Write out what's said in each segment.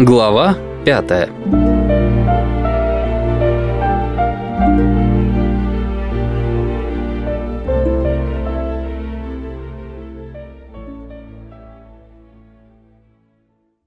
Глава пятая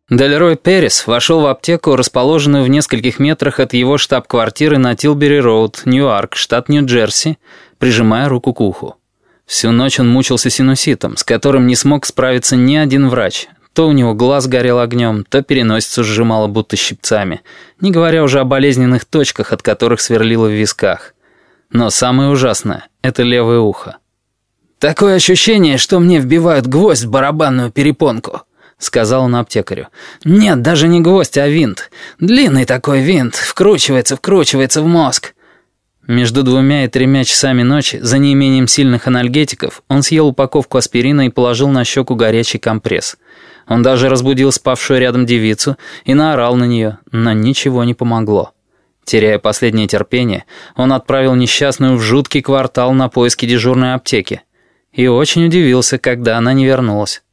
Дельрой Перес вошел в аптеку, расположенную в нескольких метрах от его штаб-квартиры на Тилбери-Роуд, Ньюарк, штат Нью-Джерси, прижимая руку к уху. Всю ночь он мучился синуситом, с которым не смог справиться ни один врач. То у него глаз горел огнем, то переносицу сжимало будто щипцами, не говоря уже о болезненных точках, от которых сверлило в висках. Но самое ужасное — это левое ухо. «Такое ощущение, что мне вбивают гвоздь в барабанную перепонку», сказал он аптекарю. «Нет, даже не гвоздь, а винт. Длинный такой винт, вкручивается, вкручивается в мозг». Между двумя и тремя часами ночи, за неимением сильных анальгетиков, он съел упаковку аспирина и положил на щеку горячий компресс. Он даже разбудил спавшую рядом девицу и наорал на нее, но ничего не помогло. Теряя последнее терпение, он отправил несчастную в жуткий квартал на поиски дежурной аптеки. И очень удивился, когда она не вернулась.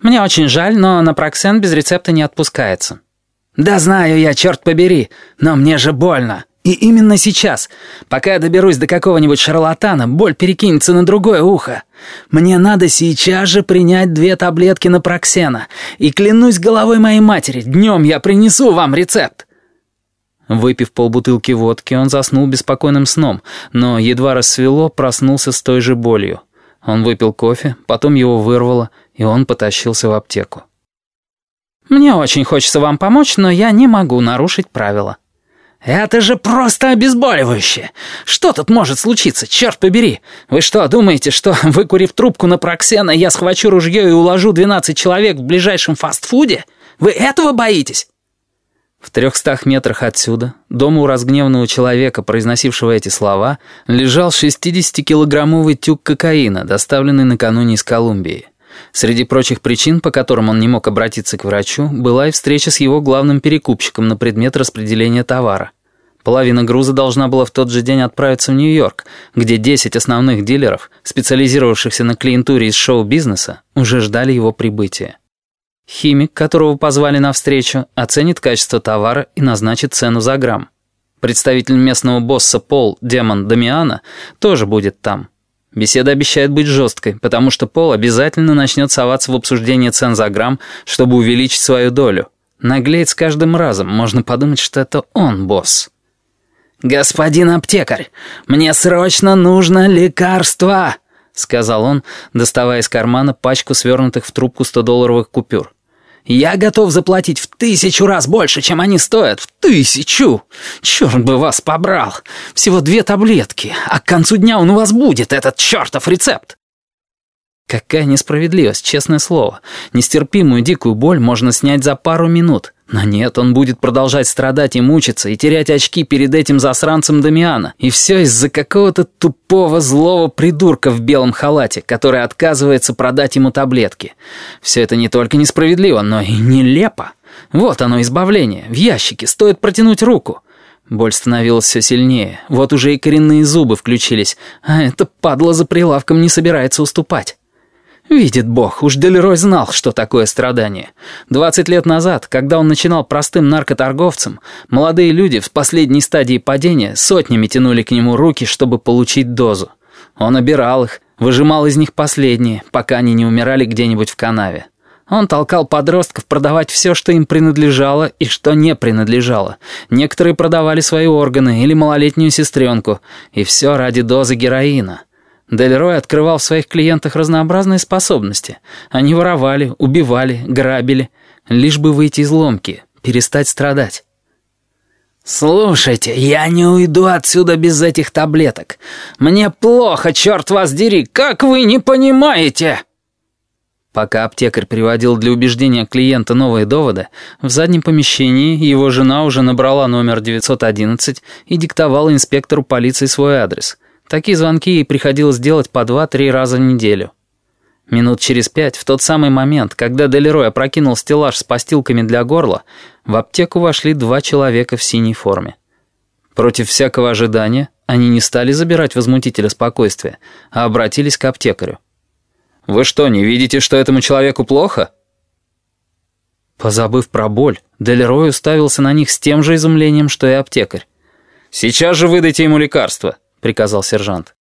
«Мне очень жаль, но напроксен без рецепта не отпускается». «Да знаю я, черт побери, но мне же больно. И именно сейчас, пока я доберусь до какого-нибудь шарлатана, боль перекинется на другое ухо. Мне надо сейчас же принять две таблетки напроксена. И клянусь головой моей матери, днем я принесу вам рецепт». Выпив полбутылки водки, он заснул беспокойным сном, но едва рассвело, проснулся с той же болью. Он выпил кофе, потом его вырвало, и он потащился в аптеку. «Мне очень хочется вам помочь, но я не могу нарушить правила». «Это же просто обезболивающее! Что тут может случиться, черт побери? Вы что, думаете, что, выкурив трубку на проксена, я схвачу ружье и уложу 12 человек в ближайшем фастфуде? Вы этого боитесь?» В трехстах метрах отсюда, дома у разгневанного человека, произносившего эти слова, лежал 60-килограммовый тюк кокаина, доставленный накануне из Колумбии. Среди прочих причин, по которым он не мог обратиться к врачу, была и встреча с его главным перекупщиком на предмет распределения товара. Половина груза должна была в тот же день отправиться в Нью-Йорк, где 10 основных дилеров, специализировавшихся на клиентуре из шоу-бизнеса, уже ждали его прибытия. Химик, которого позвали на встречу, оценит качество товара и назначит цену за грамм. Представитель местного босса Пол Демон Дамиана тоже будет там. Беседа обещает быть жесткой, потому что Пол обязательно начнет соваться в обсуждение цен за грамм, чтобы увеличить свою долю. Наглеет с каждым разом, можно подумать, что это он босс. «Господин аптекарь, мне срочно нужно лекарство!» — сказал он, доставая из кармана пачку свернутых в трубку 100-долларовых купюр. Я готов заплатить в тысячу раз больше, чем они стоят. В тысячу! Черт бы вас побрал! Всего две таблетки, а к концу дня он у вас будет, этот чертов рецепт!» Какая несправедливость, честное слово. Нестерпимую дикую боль можно снять за пару минут. Но нет, он будет продолжать страдать и мучиться, и терять очки перед этим засранцем Дамиана. И все из-за какого-то тупого злого придурка в белом халате, который отказывается продать ему таблетки. Все это не только несправедливо, но и нелепо. Вот оно, избавление. В ящике. Стоит протянуть руку. Боль становилась все сильнее. Вот уже и коренные зубы включились. А эта падла за прилавком не собирается уступать. Видит Бог, уж Делерой знал, что такое страдание. Двадцать лет назад, когда он начинал простым наркоторговцем, молодые люди в последней стадии падения сотнями тянули к нему руки, чтобы получить дозу. Он обирал их, выжимал из них последние, пока они не умирали где-нибудь в канаве. Он толкал подростков продавать все, что им принадлежало и что не принадлежало. Некоторые продавали свои органы или малолетнюю сестренку, и все ради дозы героина. Дель открывал в своих клиентах разнообразные способности. Они воровали, убивали, грабили, лишь бы выйти из ломки, перестать страдать. «Слушайте, я не уйду отсюда без этих таблеток. Мне плохо, черт вас дери, как вы не понимаете?» Пока аптекарь приводил для убеждения клиента новые доводы, в заднем помещении его жена уже набрала номер 911 и диктовала инспектору полиции свой адрес — Такие звонки ей приходилось делать по два-три раза в неделю. Минут через пять, в тот самый момент, когда Делерой опрокинул стеллаж с постилками для горла, в аптеку вошли два человека в синей форме. Против всякого ожидания они не стали забирать возмутителя спокойствия, а обратились к аптекарю. «Вы что, не видите, что этому человеку плохо?» Позабыв про боль, Делерой уставился на них с тем же изумлением, что и аптекарь. «Сейчас же выдайте ему лекарство», — приказал сержант.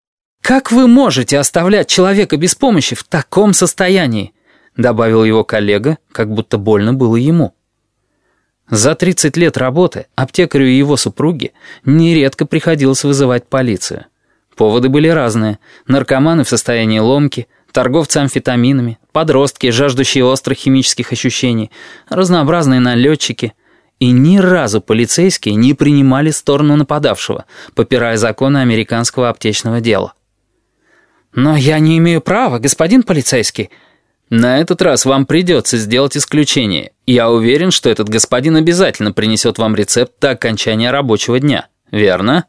«Как вы можете оставлять человека без помощи в таком состоянии?» — добавил его коллега, как будто больно было ему. За 30 лет работы аптекарю и его супруге нередко приходилось вызывать полицию. Поводы были разные. Наркоманы в состоянии ломки, торговцы амфетаминами, подростки, жаждущие острых химических ощущений, разнообразные налетчики. И ни разу полицейские не принимали сторону нападавшего, попирая законы американского аптечного дела. «Но я не имею права, господин полицейский», на этот раз вам придется сделать исключение. Я уверен, что этот господин обязательно принесет вам рецепт до окончания рабочего дня. Верно?»